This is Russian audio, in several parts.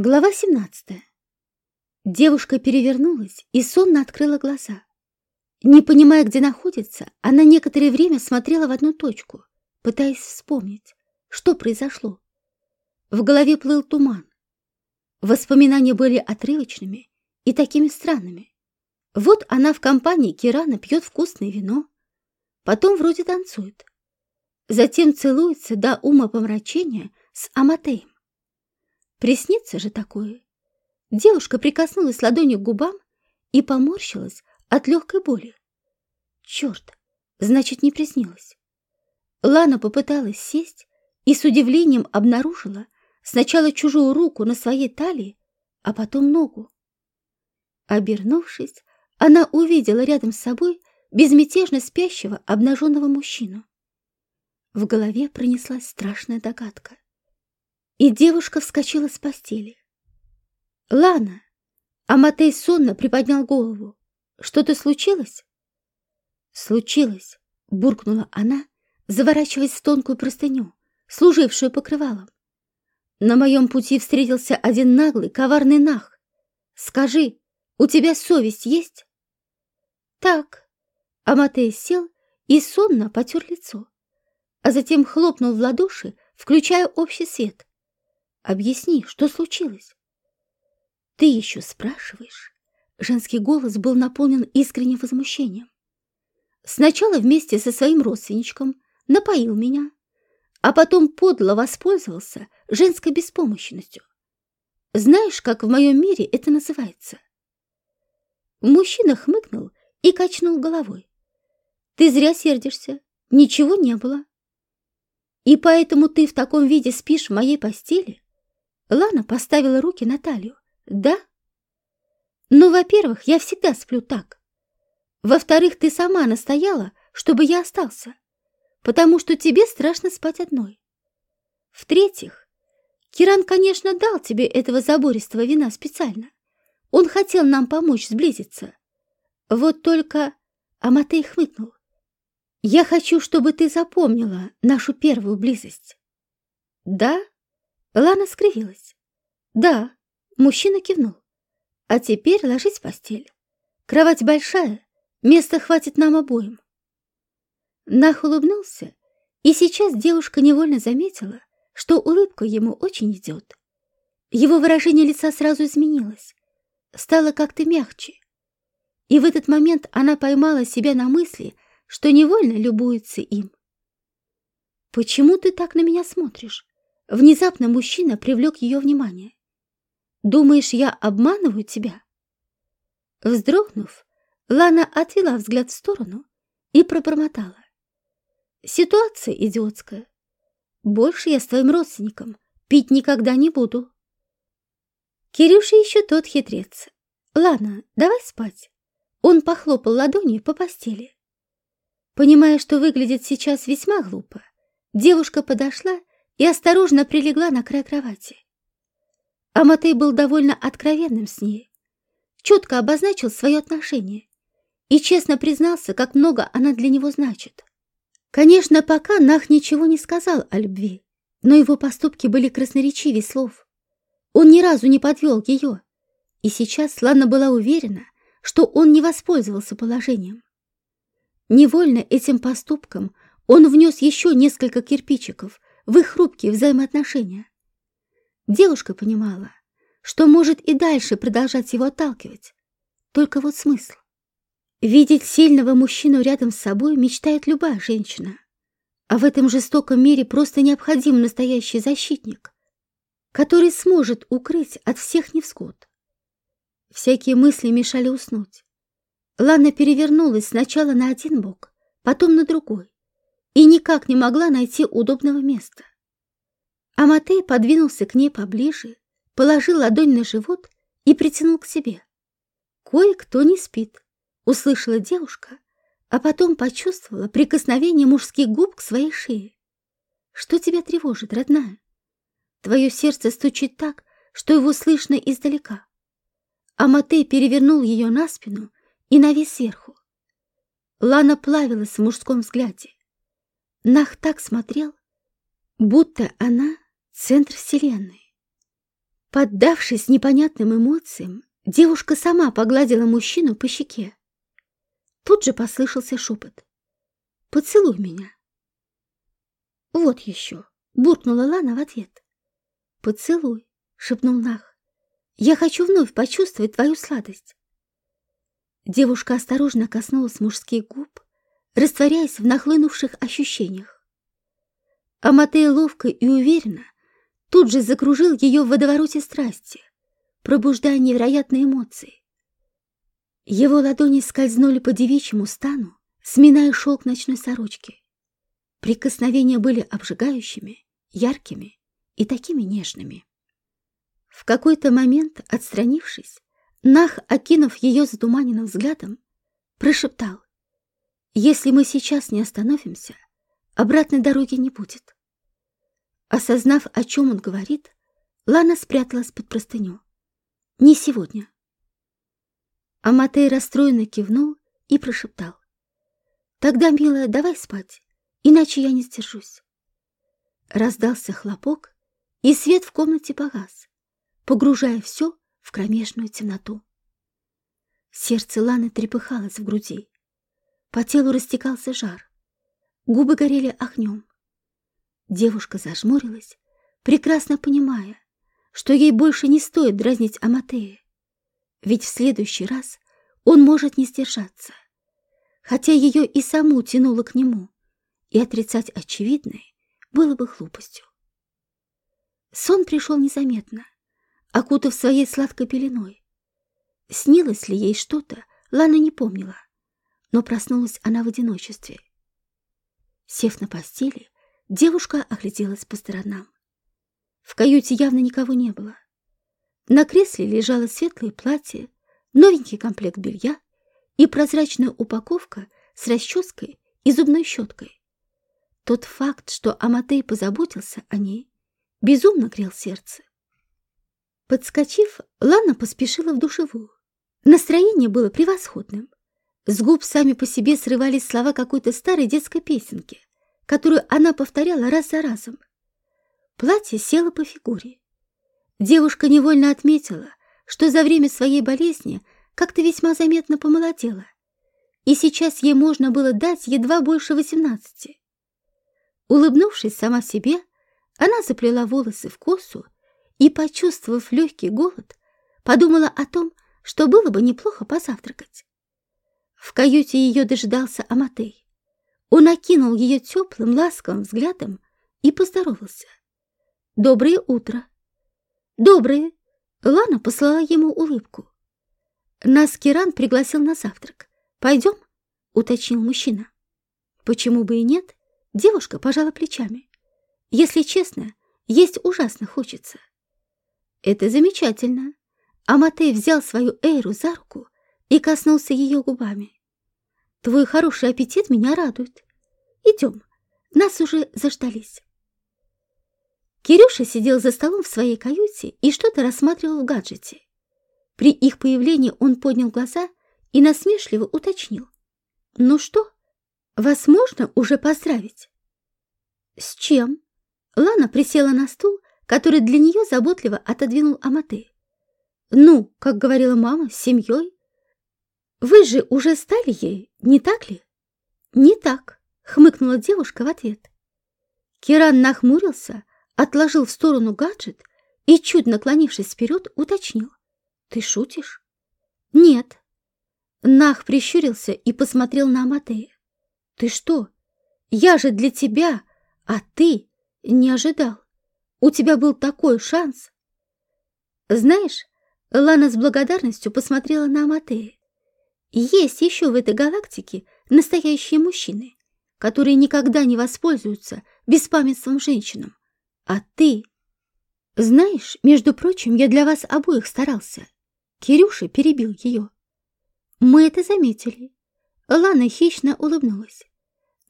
Глава 17. Девушка перевернулась и сонно открыла глаза. Не понимая, где находится, она некоторое время смотрела в одну точку, пытаясь вспомнить, что произошло. В голове плыл туман. Воспоминания были отрывочными и такими странными. Вот она в компании Кирана пьет вкусное вино, потом вроде танцует, затем целуется до ума помрачения с Аматеем. Приснится же такое. Девушка прикоснулась ладонью к губам и поморщилась от легкой боли. Черт, значит, не приснилось. Лана попыталась сесть и с удивлением обнаружила сначала чужую руку на своей талии, а потом ногу. Обернувшись, она увидела рядом с собой безмятежно спящего обнаженного мужчину. В голове пронеслась страшная догадка. И девушка вскочила с постели. «Лана!» А Матей сонно приподнял голову. «Что-то случилось?» «Случилось!» — буркнула она, заворачиваясь в тонкую простыню, служившую покрывалом. «На моем пути встретился один наглый, коварный нах. Скажи, у тебя совесть есть?» «Так». Аматей сел и сонно потер лицо, а затем хлопнул в ладоши, включая общий свет. Объясни, что случилось?» «Ты еще спрашиваешь?» Женский голос был наполнен искренним возмущением. Сначала вместе со своим родственничком напоил меня, а потом подло воспользовался женской беспомощностью. Знаешь, как в моем мире это называется? Мужчина хмыкнул и качнул головой. Ты зря сердишься, ничего не было. И поэтому ты в таком виде спишь в моей постели? Лана поставила руки на талию. «Да?» «Ну, во-первых, я всегда сплю так. Во-вторых, ты сама настояла, чтобы я остался, потому что тебе страшно спать одной. В-третьих, Киран, конечно, дал тебе этого забористого вина специально. Он хотел нам помочь сблизиться. Вот только...» Аматей хмыкнул. «Я хочу, чтобы ты запомнила нашу первую близость». «Да?» Лана скривилась. «Да», — мужчина кивнул. «А теперь ложись в постель. Кровать большая, места хватит нам обоим». Нах улыбнулся, и сейчас девушка невольно заметила, что улыбка ему очень идет. Его выражение лица сразу изменилось, стало как-то мягче. И в этот момент она поймала себя на мысли, что невольно любуется им. «Почему ты так на меня смотришь?» Внезапно мужчина привлек ее внимание. «Думаешь, я обманываю тебя?» Вздрогнув, Лана отвела взгляд в сторону и пробормотала. «Ситуация идиотская. Больше я с твоим родственником пить никогда не буду». Кирюша еще тот хитрец. «Ладно, давай спать». Он похлопал ладонью по постели. Понимая, что выглядит сейчас весьма глупо, девушка подошла и осторожно прилегла на край кровати. Аматей был довольно откровенным с ней, четко обозначил свое отношение и честно признался, как много она для него значит. Конечно, пока Нах ничего не сказал о любви, но его поступки были красноречивее слов. Он ни разу не подвел ее, и сейчас Лана была уверена, что он не воспользовался положением. Невольно этим поступком он внес еще несколько кирпичиков в их хрупкие взаимоотношения. Девушка понимала, что может и дальше продолжать его отталкивать. Только вот смысл. Видеть сильного мужчину рядом с собой мечтает любая женщина. А в этом жестоком мире просто необходим настоящий защитник, который сможет укрыть от всех невзгод. Всякие мысли мешали уснуть. Лана перевернулась сначала на один бок, потом на другой и никак не могла найти удобного места. Аматей подвинулся к ней поближе, положил ладонь на живот и притянул к себе. «Кое-кто не спит», — услышала девушка, а потом почувствовала прикосновение мужских губ к своей шее. «Что тебя тревожит, родная? Твое сердце стучит так, что его слышно издалека». Аматей перевернул ее на спину и навис сверху. Лана плавилась в мужском взгляде. Нах так смотрел, будто она — центр вселенной. Поддавшись непонятным эмоциям, девушка сама погладила мужчину по щеке. Тут же послышался шепот. «Поцелуй меня». «Вот еще», — буркнула Лана в ответ. «Поцелуй», — шепнул Нах. «Я хочу вновь почувствовать твою сладость». Девушка осторожно коснулась мужских губ, растворяясь в нахлынувших ощущениях. Аматея ловко и уверенно тут же закружил ее в водовороте страсти, пробуждая невероятные эмоции. Его ладони скользнули по девичьему стану, сминая шелк ночной сорочки. Прикосновения были обжигающими, яркими и такими нежными. В какой-то момент, отстранившись, Нах, окинув ее затуманенным взглядом, прошептал, «Если мы сейчас не остановимся, обратной дороги не будет». Осознав, о чем он говорит, Лана спряталась под простыню. «Не сегодня». Аматей расстроенно кивнул и прошептал, «Тогда, милая, давай спать, иначе я не сдержусь». Раздался хлопок, и свет в комнате погас, погружая все в кромешную темноту. Сердце Ланы трепыхалось в груди. По телу растекался жар. Губы горели огнем. Девушка зажмурилась, прекрасно понимая, что ей больше не стоит дразнить Аматея, ведь в следующий раз он может не сдержаться, хотя ее и саму тянуло к нему, и отрицать очевидное было бы глупостью. Сон пришел незаметно окутав своей сладкой пеленой. Снилось ли ей что-то, Лана не помнила, но проснулась она в одиночестве. Сев на постели, девушка огляделась по сторонам. В каюте явно никого не было. На кресле лежало светлое платье, новенький комплект белья и прозрачная упаковка с расческой и зубной щеткой. Тот факт, что Аматей позаботился о ней, безумно грел сердце. Подскочив, Лана поспешила в душевую. Настроение было превосходным. С губ сами по себе срывались слова какой-то старой детской песенки, которую она повторяла раз за разом. Платье село по фигуре. Девушка невольно отметила, что за время своей болезни как-то весьма заметно помолодела, и сейчас ей можно было дать едва больше восемнадцати. Улыбнувшись сама себе, она заплела волосы в косу и, почувствовав легкий голод, подумала о том, что было бы неплохо позавтракать. В каюте ее дожидался Аматей. Он окинул ее теплым, ласковым взглядом и поздоровался. «Доброе утро!» «Доброе!» Лана послала ему улыбку. «Нас Киран пригласил на завтрак. Пойдем?» — уточнил мужчина. «Почему бы и нет?» Девушка пожала плечами. «Если честно, есть ужасно хочется». Это замечательно. Аматей взял свою Эйру за руку и коснулся ее губами. Твой хороший аппетит меня радует. Идем, нас уже заждались. Кирюша сидел за столом в своей каюте и что-то рассматривал в гаджете. При их появлении он поднял глаза и насмешливо уточнил. «Ну что, вас можно уже поздравить?» «С чем?» Лана присела на стул который для нее заботливо отодвинул Аматы. «Ну, как говорила мама, с семьей. Вы же уже стали ей, не так ли?» «Не так», — хмыкнула девушка в ответ. Киран нахмурился, отложил в сторону гаджет и, чуть наклонившись вперед, уточнил. «Ты шутишь?» «Нет». Нах прищурился и посмотрел на Аматея. «Ты что? Я же для тебя, а ты не ожидал». У тебя был такой шанс. Знаешь, Лана с благодарностью посмотрела на Аматея. Есть еще в этой галактике настоящие мужчины, которые никогда не воспользуются беспамятством женщинам. А ты... Знаешь, между прочим, я для вас обоих старался. Кирюша перебил ее. Мы это заметили. Лана хищно улыбнулась.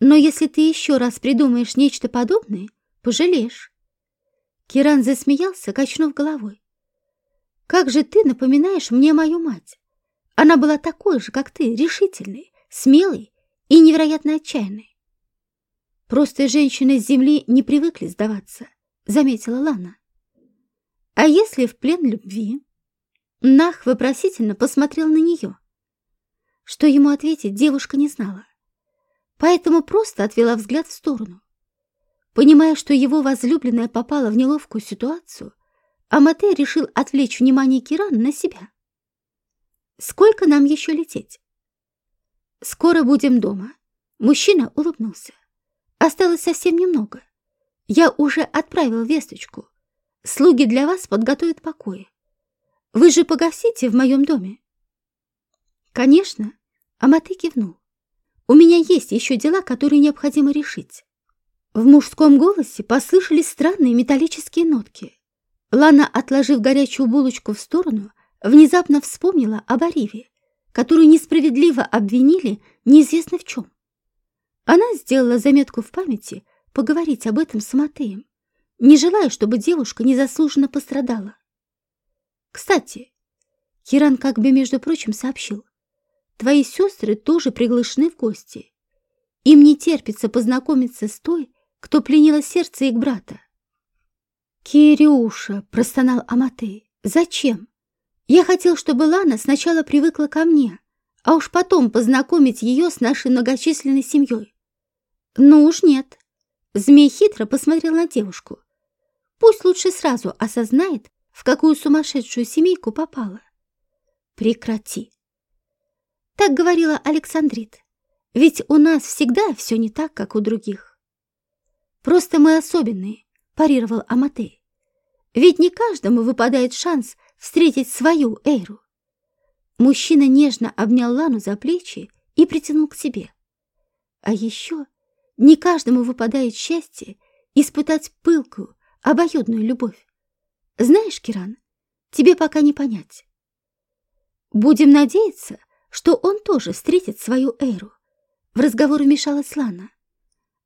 Но если ты еще раз придумаешь нечто подобное, пожалеешь. Киран засмеялся, качнув головой. «Как же ты напоминаешь мне мою мать? Она была такой же, как ты, решительной, смелой и невероятно отчаянной. Просто женщины с земли не привыкли сдаваться», — заметила Лана. А если в плен любви? Нах вопросительно посмотрел на нее. Что ему ответить, девушка не знала. Поэтому просто отвела взгляд в сторону. Понимая, что его возлюбленная попала в неловкую ситуацию, Амате решил отвлечь внимание Кирана на себя. «Сколько нам еще лететь?» «Скоро будем дома». Мужчина улыбнулся. «Осталось совсем немного. Я уже отправил весточку. Слуги для вас подготовят покои. Вы же погасите в моем доме?» «Конечно», — Аматы кивнул. «У меня есть еще дела, которые необходимо решить». В мужском голосе послышались странные металлические нотки. Лана, отложив горячую булочку в сторону, внезапно вспомнила об Ариве, которую несправедливо обвинили неизвестно в чем. Она сделала заметку в памяти поговорить об этом с Матеем, не желая, чтобы девушка незаслуженно пострадала. Кстати, Киран как бы, между прочим, сообщил, твои сестры тоже приглашены в гости. Им не терпится познакомиться с той, кто пленила сердце их брата. «Кирюша!» — простонал Аматей. «Зачем? Я хотел, чтобы Лана сначала привыкла ко мне, а уж потом познакомить ее с нашей многочисленной семьей». «Ну уж нет». Змей хитро посмотрел на девушку. «Пусть лучше сразу осознает, в какую сумасшедшую семейку попала». «Прекрати». Так говорила Александрит. «Ведь у нас всегда все не так, как у других». «Просто мы особенные», — парировал Аматей. Ведь не каждому выпадает шанс встретить свою Эйру. Мужчина нежно обнял Лану за плечи и притянул к себе. А еще не каждому выпадает счастье испытать пылкую, обоюдную любовь. Знаешь, Киран, тебе пока не понять. Будем надеяться, что он тоже встретит свою Эйру. В разговор вмешалась Лана.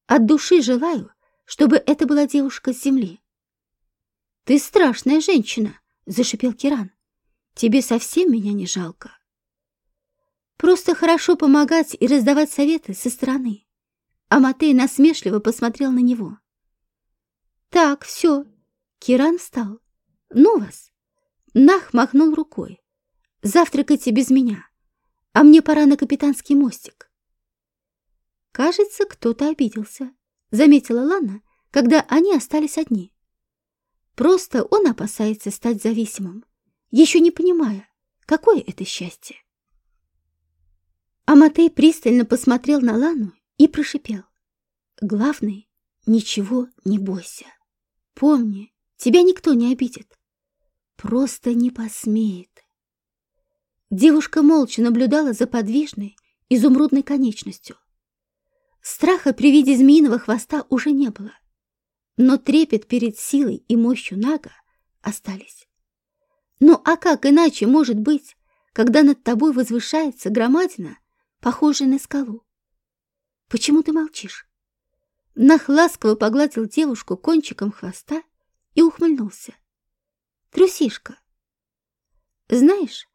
От души желаю, чтобы это была девушка с земли. «Ты страшная женщина!» — зашипел Киран. «Тебе совсем меня не жалко». «Просто хорошо помогать и раздавать советы со стороны». А Матей насмешливо посмотрел на него. «Так, все». Киран встал. «Ну вас!» Нах махнул рукой. «Завтракайте без меня, а мне пора на капитанский мостик». «Кажется, кто-то обиделся», — заметила Лана, когда они остались одни. Просто он опасается стать зависимым, еще не понимая, какое это счастье. Аматей пристально посмотрел на Лану и прошипел. Главное, ничего не бойся. Помни, тебя никто не обидит. Просто не посмеет. Девушка молча наблюдала за подвижной, изумрудной конечностью. Страха при виде змеиного хвоста уже не было но трепет перед силой и мощью Нага остались. Ну а как иначе может быть, когда над тобой возвышается громадина, похожая на скалу? Почему ты молчишь? Нах ласково погладил девушку кончиком хвоста и ухмыльнулся. Трусишка. Знаешь,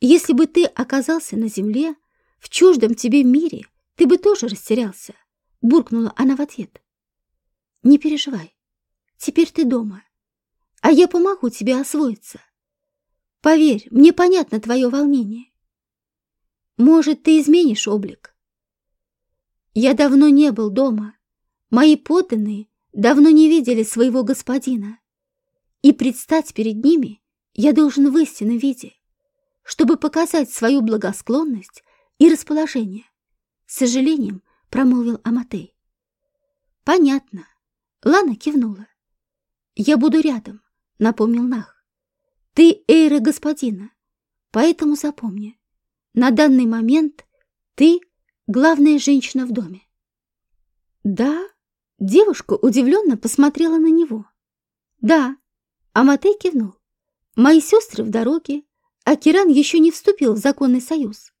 если бы ты оказался на земле, в чуждом тебе мире, ты бы тоже растерялся, буркнула она в ответ. Не переживай. Теперь ты дома. А я помогу тебе освоиться. Поверь, мне понятно твое волнение. Может, ты изменишь облик. Я давно не был дома. Мои подданные давно не видели своего господина. И предстать перед ними я должен в истинном виде, чтобы показать свою благосклонность и расположение. С сожалением промолвил Аматей. Понятно. Лана кивнула. «Я буду рядом», — напомнил Нах. «Ты Эйра господина, поэтому запомни, на данный момент ты главная женщина в доме». «Да?» — девушка удивленно посмотрела на него. «Да», — Аматей кивнул. «Мои сестры в дороге, а Киран еще не вступил в законный союз.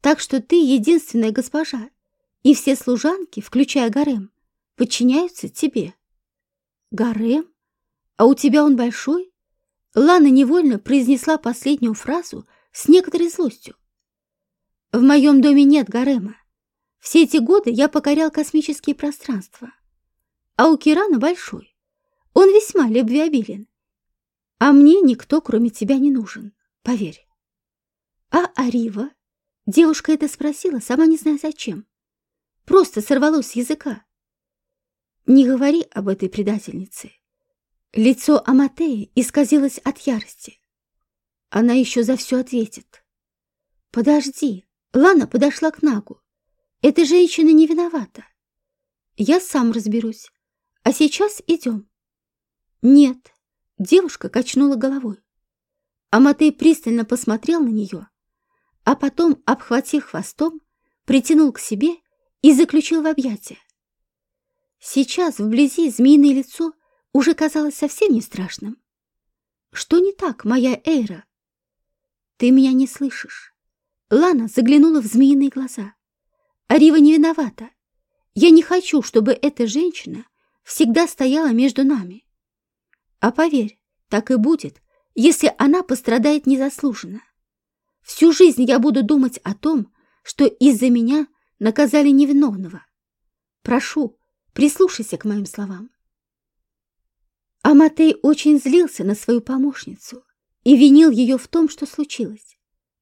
Так что ты единственная госпожа, и все служанки, включая гарем, подчиняются тебе. Гарем? А у тебя он большой? Лана невольно произнесла последнюю фразу с некоторой злостью. В моем доме нет гарема. Все эти годы я покорял космические пространства. А у Кирана большой. Он весьма любвеобилен. А мне никто, кроме тебя, не нужен, поверь. А Арива? Девушка это спросила, сама не зная зачем. Просто сорвалось с языка. Не говори об этой предательнице. Лицо Аматеи исказилось от ярости. Она еще за все ответит. Подожди. Лана подошла к Нагу. Эта женщина не виновата. Я сам разберусь. А сейчас идем. Нет. Девушка качнула головой. Аматей пристально посмотрел на нее, а потом, обхватив хвостом, притянул к себе и заключил в объятия. Сейчас вблизи змеиное лицо уже казалось совсем не страшным. Что не так, моя Эйра? Ты меня не слышишь. Лана заглянула в змеиные глаза. Арива не виновата. Я не хочу, чтобы эта женщина всегда стояла между нами. А поверь, так и будет, если она пострадает незаслуженно. Всю жизнь я буду думать о том, что из-за меня наказали невиновного. Прошу, прислушайся к моим словам. Аматей очень злился на свою помощницу и винил ее в том, что случилось.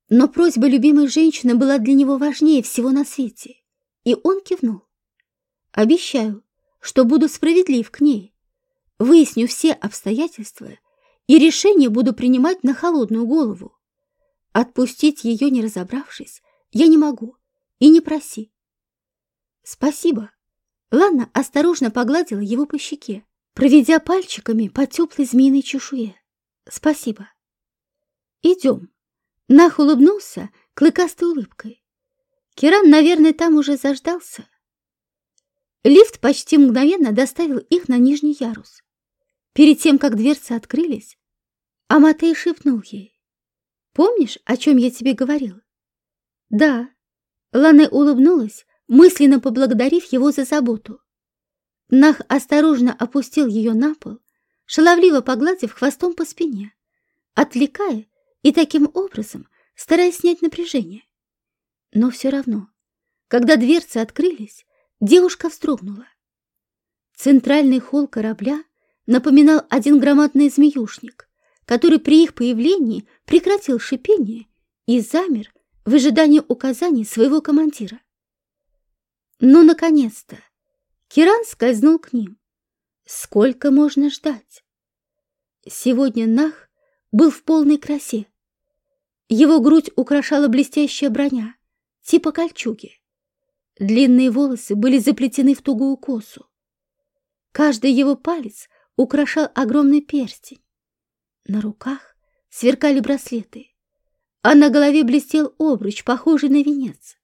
Но просьба любимой женщины была для него важнее всего на свете, и он кивнул. «Обещаю, что буду справедлив к ней, выясню все обстоятельства и решение буду принимать на холодную голову. Отпустить ее, не разобравшись, я не могу, и не проси. Спасибо. Лана осторожно погладила его по щеке, проведя пальчиками по теплой змеиной чешуе. Спасибо. Идем. Нах улыбнулся клыкастой улыбкой. Киран, наверное, там уже заждался. Лифт почти мгновенно доставил их на нижний ярус. Перед тем, как дверцы открылись, Аматей шепнул ей. «Помнишь, о чем я тебе говорил?» «Да». Лане улыбнулась, мысленно поблагодарив его за заботу. Нах осторожно опустил ее на пол, шаловливо погладив хвостом по спине, отвлекая и таким образом стараясь снять напряжение. Но все равно, когда дверцы открылись, девушка вздрогнула. Центральный холл корабля напоминал один громадный змеюшник, который при их появлении прекратил шипение и замер в ожидании указаний своего командира. Ну, наконец-то! Киран скользнул к ним. Сколько можно ждать? Сегодня Нах был в полной красе. Его грудь украшала блестящая броня, типа кольчуги. Длинные волосы были заплетены в тугую косу. Каждый его палец украшал огромный перстень. На руках сверкали браслеты, а на голове блестел обруч, похожий на венец.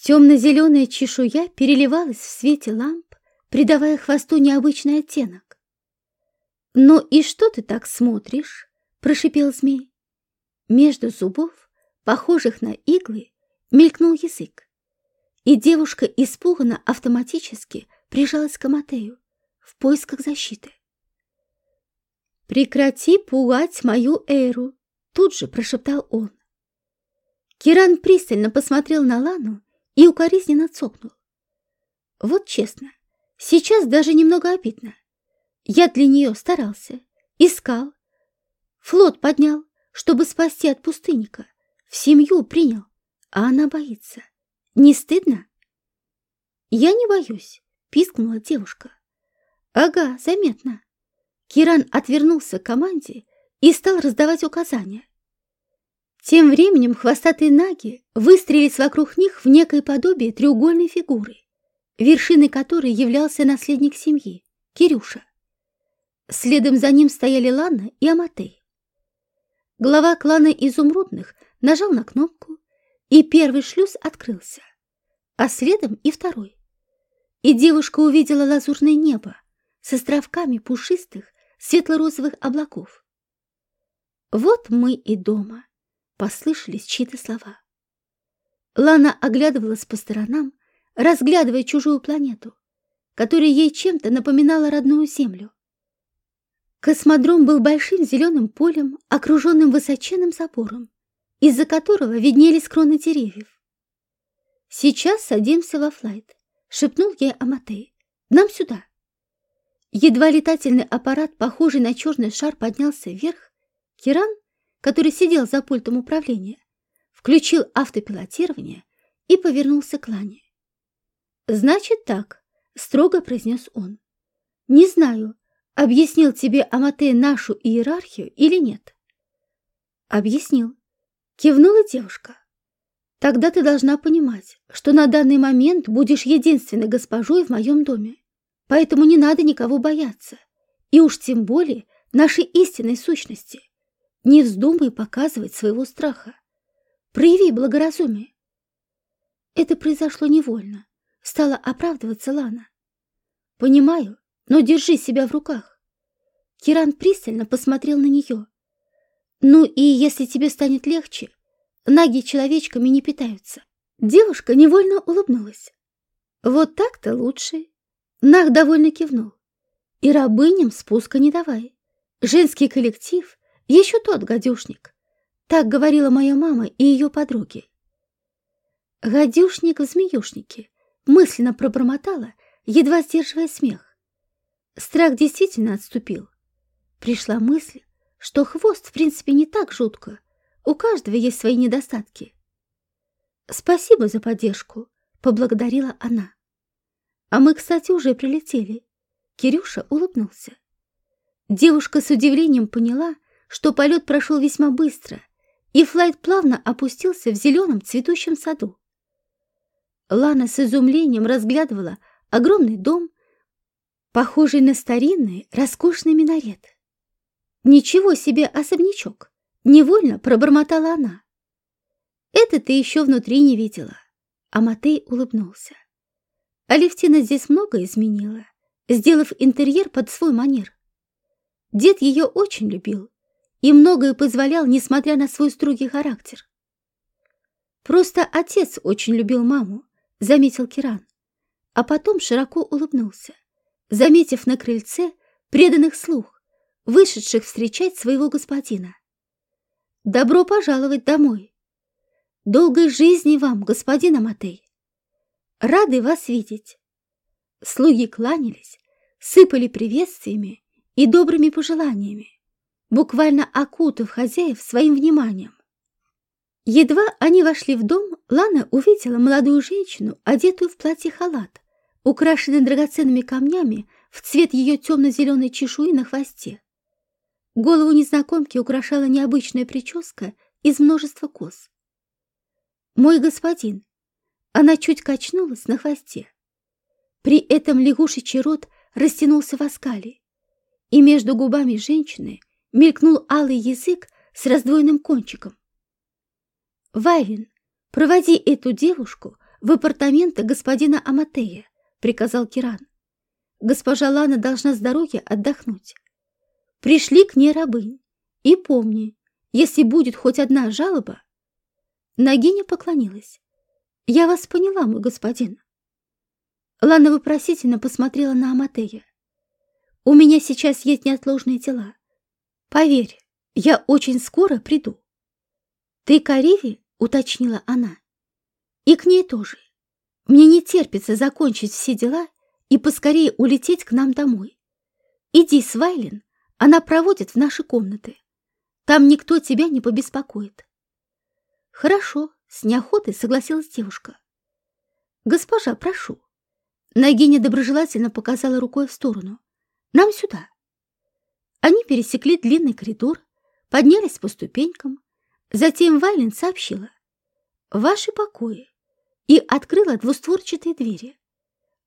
Темно-зеленая чешуя переливалась в свете ламп, придавая хвосту необычный оттенок. «Ну и что ты так смотришь?» — прошипел змей. Между зубов, похожих на иглы, мелькнул язык, и девушка испуганно автоматически прижалась к Аматею в поисках защиты. «Прекрати пугать мою Эру!» — тут же прошептал он. Киран пристально посмотрел на Лану и укоризненно цокнул. «Вот честно, сейчас даже немного обидно. Я для нее старался, искал, флот поднял, чтобы спасти от пустынника, в семью принял, а она боится. Не стыдно?» «Я не боюсь», — пискнула девушка. «Ага, заметно». Киран отвернулся к команде и стал раздавать указания. Тем временем хвостатые наги выстрелились вокруг них в некое подобие треугольной фигуры, вершиной которой являлся наследник семьи, Кирюша. Следом за ним стояли Лана и Аматей. Глава клана Изумрудных нажал на кнопку, и первый шлюз открылся, а следом и второй. И девушка увидела лазурное небо, с островками пушистых светло-розовых облаков. «Вот мы и дома», — послышались чьи-то слова. Лана оглядывалась по сторонам, разглядывая чужую планету, которая ей чем-то напоминала родную Землю. Космодром был большим зеленым полем, окруженным высоченным забором, из-за которого виднелись кроны деревьев. «Сейчас садимся во флайт», — шепнул ей Аматей. «Нам сюда». Едва летательный аппарат, похожий на черный шар, поднялся вверх, Киран, который сидел за пультом управления, включил автопилотирование и повернулся к Лане. «Значит так», — строго произнес он. «Не знаю, объяснил тебе Аматей нашу иерархию или нет?» «Объяснил», — кивнула девушка. «Тогда ты должна понимать, что на данный момент будешь единственной госпожой в моем доме. Поэтому не надо никого бояться, и уж тем более нашей истинной сущности. Не вздумай показывать своего страха. Прояви благоразумие. Это произошло невольно. Стала оправдываться Лана. Понимаю, но держи себя в руках. Киран пристально посмотрел на нее. Ну и если тебе станет легче, наги человечками не питаются. Девушка невольно улыбнулась. Вот так-то лучше. Нах довольно кивнул. И рабыням спуска не давай. Женский коллектив — еще тот гадюшник. Так говорила моя мама и ее подруги. Гадюшник в змеюшнике мысленно пробормотала, едва сдерживая смех. Страх действительно отступил. Пришла мысль, что хвост в принципе не так жутко. У каждого есть свои недостатки. «Спасибо за поддержку», — поблагодарила она. А мы, кстати, уже прилетели. Кирюша улыбнулся. Девушка с удивлением поняла, что полет прошел весьма быстро, и флайт плавно опустился в зеленом цветущем саду. Лана с изумлением разглядывала огромный дом, похожий на старинный роскошный минарет. «Ничего себе особнячок!» — невольно пробормотала она. «Это ты еще внутри не видела», — а Матей улыбнулся. Алевтина здесь много изменила, сделав интерьер под свой манер. Дед ее очень любил и многое позволял, несмотря на свой строгий характер. Просто отец очень любил маму, заметил Киран, а потом широко улыбнулся, заметив на крыльце преданных слух, вышедших встречать своего господина. «Добро пожаловать домой! Долгой жизни вам, господин Аматей!» Рады вас видеть!» Слуги кланялись, сыпали приветствиями и добрыми пожеланиями, буквально окутав хозяев своим вниманием. Едва они вошли в дом, Лана увидела молодую женщину, одетую в платье-халат, украшенный драгоценными камнями в цвет ее темно-зеленой чешуи на хвосте. Голову незнакомки украшала необычная прическа из множества кос. «Мой господин, она чуть качнулась на хвосте. При этом лягушечий рот растянулся в оскале, и между губами женщины мелькнул алый язык с раздвоенным кончиком. «Вайлин, проводи эту девушку в апартаменты господина Аматея», — приказал Киран. «Госпожа Лана должна с дороги отдохнуть. Пришли к ней рабынь. И помни, если будет хоть одна жалоба...» Нагиня поклонилась. «Я вас поняла, мой господин». Лана вопросительно посмотрела на Аматея. «У меня сейчас есть неотложные дела. Поверь, я очень скоро приду». «Ты к Ариве?» — уточнила она. «И к ней тоже. Мне не терпится закончить все дела и поскорее улететь к нам домой. Иди с Вайлен, она проводит в наши комнаты. Там никто тебя не побеспокоит». «Хорошо», с неохотой согласилась девушка. «Госпожа, прошу». Нагиня доброжелательно показала рукой в сторону. «Нам сюда». Они пересекли длинный коридор, поднялись по ступенькам. Затем Вайлен сообщила. «Ваши покои» и открыла двустворчатые двери.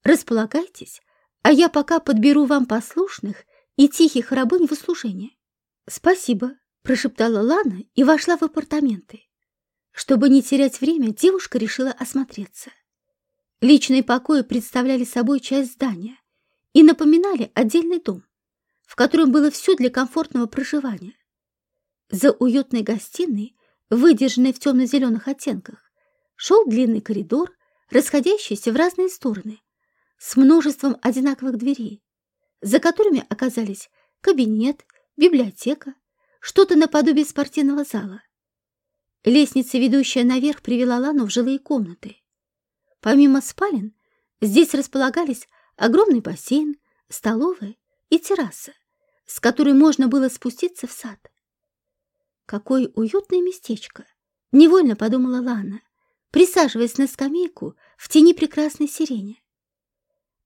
«Располагайтесь, а я пока подберу вам послушных и тихих рабынь в услужение». «Спасибо», — прошептала Лана и вошла в апартаменты. Чтобы не терять время, девушка решила осмотреться. Личные покои представляли собой часть здания и напоминали отдельный дом, в котором было все для комфортного проживания. За уютной гостиной, выдержанной в темно-зеленых оттенках, шел длинный коридор, расходящийся в разные стороны, с множеством одинаковых дверей, за которыми оказались кабинет, библиотека, что-то наподобие спортивного зала. Лестница, ведущая наверх, привела Лану в жилые комнаты. Помимо спален, здесь располагались огромный бассейн, столовая и терраса, с которой можно было спуститься в сад. Какое уютное местечко, невольно подумала Лана, присаживаясь на скамейку в тени прекрасной сирени.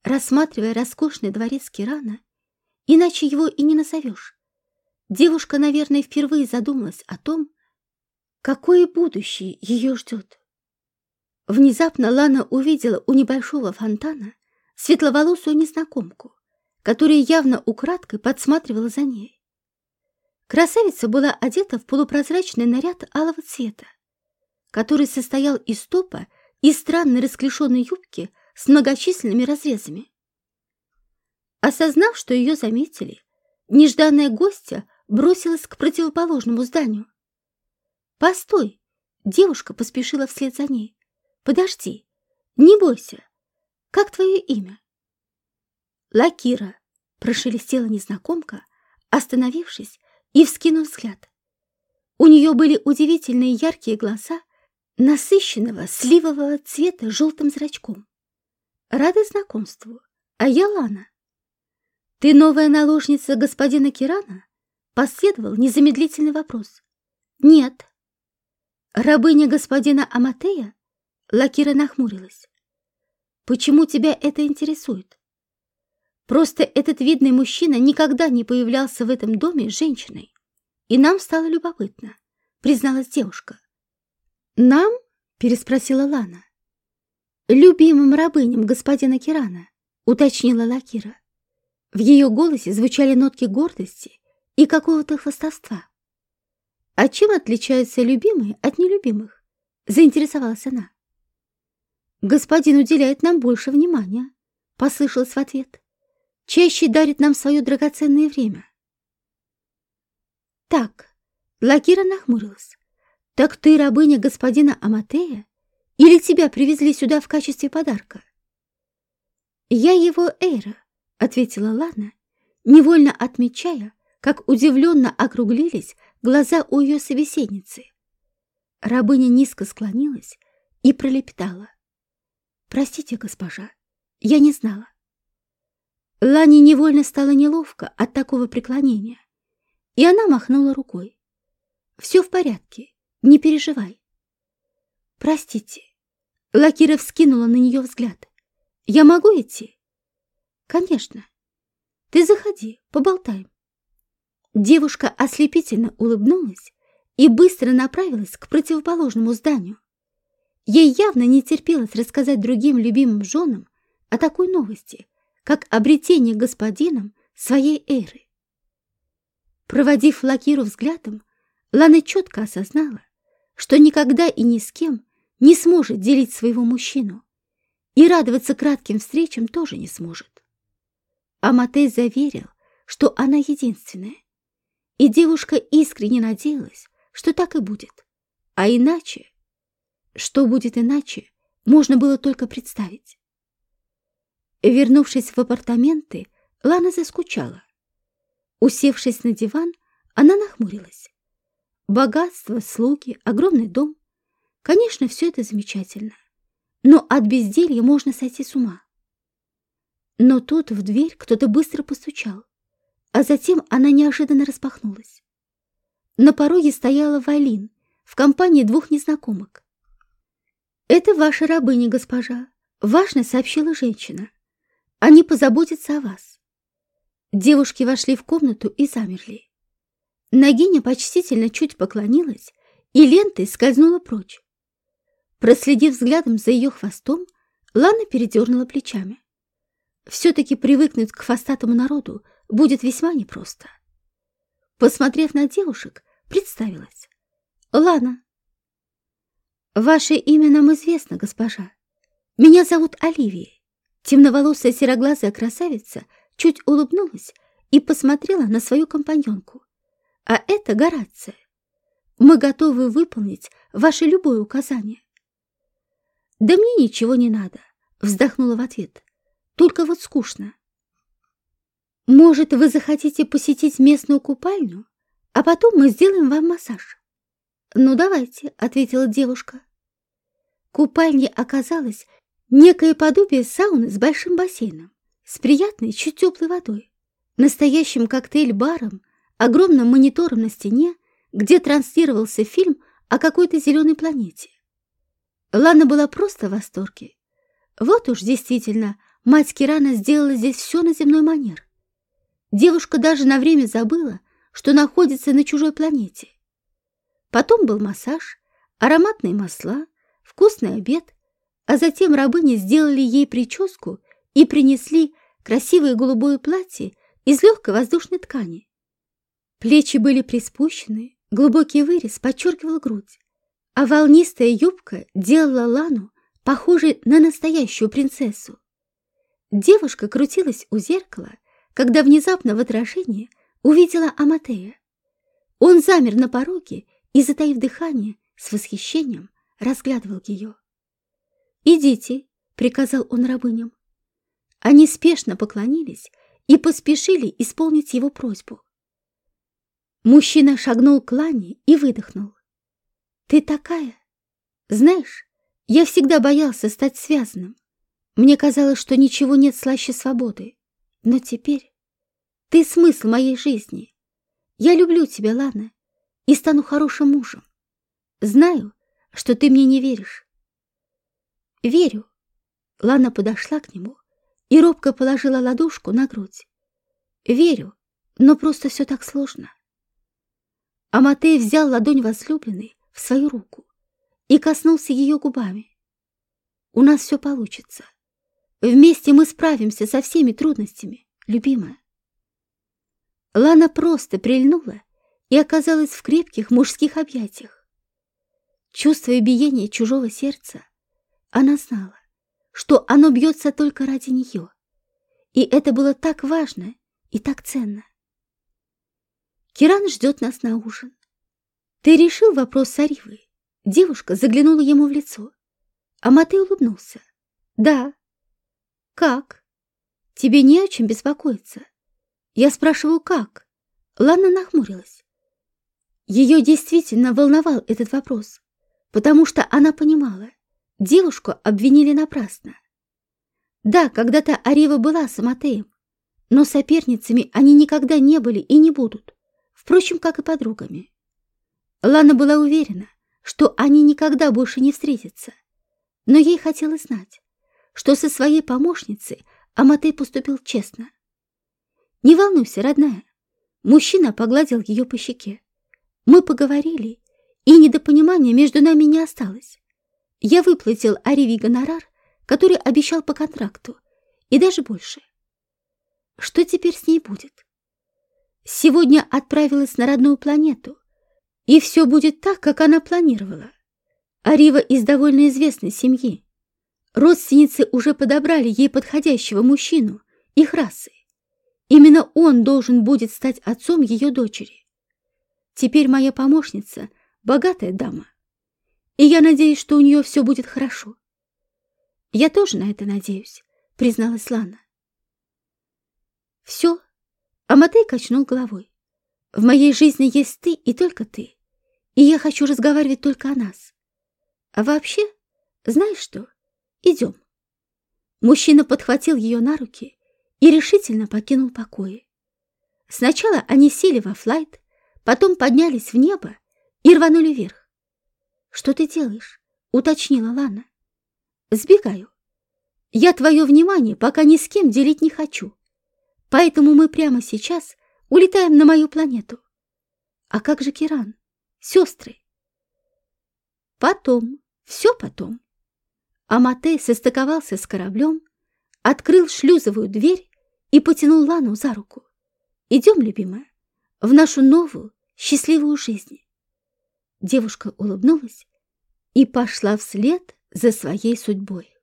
Рассматривая роскошный дворец Кирана, иначе его и не назовешь, девушка, наверное, впервые задумалась о том, какое будущее ее ждет. Внезапно Лана увидела у небольшого фонтана светловолосую незнакомку, которая явно украдкой подсматривала за ней. Красавица была одета в полупрозрачный наряд алого цвета, который состоял из топа и странной расклешенной юбки с многочисленными разрезами. Осознав, что ее заметили, нежданная гостья бросилась к противоположному зданию. «Постой!» — девушка поспешила вслед за ней. Подожди, не бойся. Как твое имя? Лакира, прошелестела незнакомка, остановившись и вскинув взгляд. У нее были удивительные яркие глаза, насыщенного сливового цвета желтым зрачком. Рада знакомству, а я Лана. Ты новая наложница господина Кирана? Последовал незамедлительный вопрос. Нет. Рабыня господина Аматея? Лакира нахмурилась. «Почему тебя это интересует?» «Просто этот видный мужчина никогда не появлялся в этом доме с женщиной, и нам стало любопытно», — призналась девушка. «Нам?» — переспросила Лана. «Любимым рабыням господина Кирана», — уточнила Лакира. В ее голосе звучали нотки гордости и какого-то хвастовства. «А чем отличаются любимые от нелюбимых?» — заинтересовалась она. «Господин уделяет нам больше внимания», — послышалось в ответ. «Чаще дарит нам свое драгоценное время». «Так», — Лакира нахмурилась, «так ты рабыня господина Аматея? Или тебя привезли сюда в качестве подарка?» «Я его Эйра», — ответила Лана, невольно отмечая, как удивленно округлились глаза у ее собеседницы. Рабыня низко склонилась и пролепетала. «Простите, госпожа, я не знала». Лане невольно стало неловко от такого преклонения, и она махнула рукой. «Все в порядке, не переживай». «Простите». Лакира вскинула на нее взгляд. «Я могу идти?» «Конечно. Ты заходи, поболтаем». Девушка ослепительно улыбнулась и быстро направилась к противоположному зданию. Ей явно не терпелось рассказать другим любимым женам о такой новости, как обретение господином своей эры. Проводив Лакиру взглядом, Лана четко осознала, что никогда и ни с кем не сможет делить своего мужчину и радоваться кратким встречам тоже не сможет. А Матей заверил, что она единственная, и девушка искренне надеялась, что так и будет, а иначе что будет иначе, можно было только представить. Вернувшись в апартаменты, Лана заскучала. Усевшись на диван, она нахмурилась. Богатство, слуги, огромный дом. Конечно, все это замечательно. Но от безделья можно сойти с ума. Но тут в дверь кто-то быстро постучал, а затем она неожиданно распахнулась. На пороге стояла Вайлин в компании двух незнакомок. «Это ваша рабыня, госпожа», — важно сообщила женщина. «Они позаботятся о вас». Девушки вошли в комнату и замерли. Нагиня почтительно чуть поклонилась и лентой скользнула прочь. Проследив взглядом за ее хвостом, Лана передернула плечами. Все-таки привыкнуть к хвостатому народу будет весьма непросто. Посмотрев на девушек, представилась. «Лана, «Ваше имя нам известно, госпожа. Меня зовут Оливия». Темноволосая сероглазая красавица чуть улыбнулась и посмотрела на свою компаньонку. «А это Горация. Мы готовы выполнить ваше любое указание». «Да мне ничего не надо», — вздохнула в ответ. «Только вот скучно». «Может, вы захотите посетить местную купальню, а потом мы сделаем вам массаж?» «Ну, давайте», — ответила девушка. Купальня оказалась некое подобие сауны с большим бассейном, с приятной, чуть теплой водой. настоящим коктейль-баром, огромным монитором на стене, где транслировался фильм о какой-то зеленой планете. Лана была просто в восторге. Вот уж действительно, мать Кирана сделала здесь все на земной манер. Девушка даже на время забыла, что находится на чужой планете. Потом был массаж, ароматные масла, вкусный обед, а затем рабыни сделали ей прическу и принесли красивое голубое платье из легкой воздушной ткани. Плечи были приспущены, глубокий вырез подчеркивал грудь, а волнистая юбка делала Лану похожей на настоящую принцессу. Девушка крутилась у зеркала, когда внезапно в отражении увидела Аматея. Он замер на пороге и, затаив дыхание, с восхищением разглядывал ее. «Идите», — приказал он рабыням. Они спешно поклонились и поспешили исполнить его просьбу. Мужчина шагнул к Лане и выдохнул. «Ты такая? Знаешь, я всегда боялся стать связанным. Мне казалось, что ничего нет слаще свободы. Но теперь ты смысл моей жизни. Я люблю тебя, Лана, и стану хорошим мужем. Знаю, что ты мне не веришь. Верю. Лана подошла к нему и робко положила ладошку на грудь. Верю, но просто все так сложно. А Матей взял ладонь возлюбленной в свою руку и коснулся ее губами. У нас все получится. Вместе мы справимся со всеми трудностями, любимая. Лана просто прильнула и оказалась в крепких мужских объятиях. Чувствуя биение чужого сердца, она знала, что оно бьется только ради нее, и это было так важно и так ценно. Киран ждет нас на ужин. Ты решил вопрос с Аривой? Девушка заглянула ему в лицо, а Матей улыбнулся. Да. Как? Тебе не о чем беспокоиться. Я спрашиваю, как? Лана нахмурилась. Ее действительно волновал этот вопрос, потому что она понимала, девушку обвинили напрасно. Да, когда-то Арива была с Матеем, но соперницами они никогда не были и не будут, впрочем, как и подругами. Лана была уверена, что они никогда больше не встретятся, но ей хотелось знать, что со своей помощницей Аматей поступил честно. «Не волнуйся, родная», мужчина погладил ее по щеке. Мы поговорили, и недопонимания между нами не осталось. Я выплатил Ареви гонорар, который обещал по контракту, и даже больше. Что теперь с ней будет? Сегодня отправилась на родную планету, и все будет так, как она планировала. Арива из довольно известной семьи. Родственницы уже подобрали ей подходящего мужчину, их расы. Именно он должен будет стать отцом ее дочери. Теперь моя помощница — богатая дама. И я надеюсь, что у нее все будет хорошо. Я тоже на это надеюсь, призналась Лана. Все. Аматей качнул головой. В моей жизни есть ты и только ты. И я хочу разговаривать только о нас. А вообще, знаешь что? Идем. Мужчина подхватил ее на руки и решительно покинул покои. Сначала они сели во флайт, Потом поднялись в небо и рванули вверх. «Что ты делаешь?» — уточнила Лана. «Сбегаю. Я твое внимание пока ни с кем делить не хочу, поэтому мы прямо сейчас улетаем на мою планету. А как же Киран? Сестры?» «Потом, все потом». Аматей состыковался с кораблем, открыл шлюзовую дверь и потянул Лану за руку. «Идем, любимая, в нашу новую, счастливую жизнь. Девушка улыбнулась и пошла вслед за своей судьбой.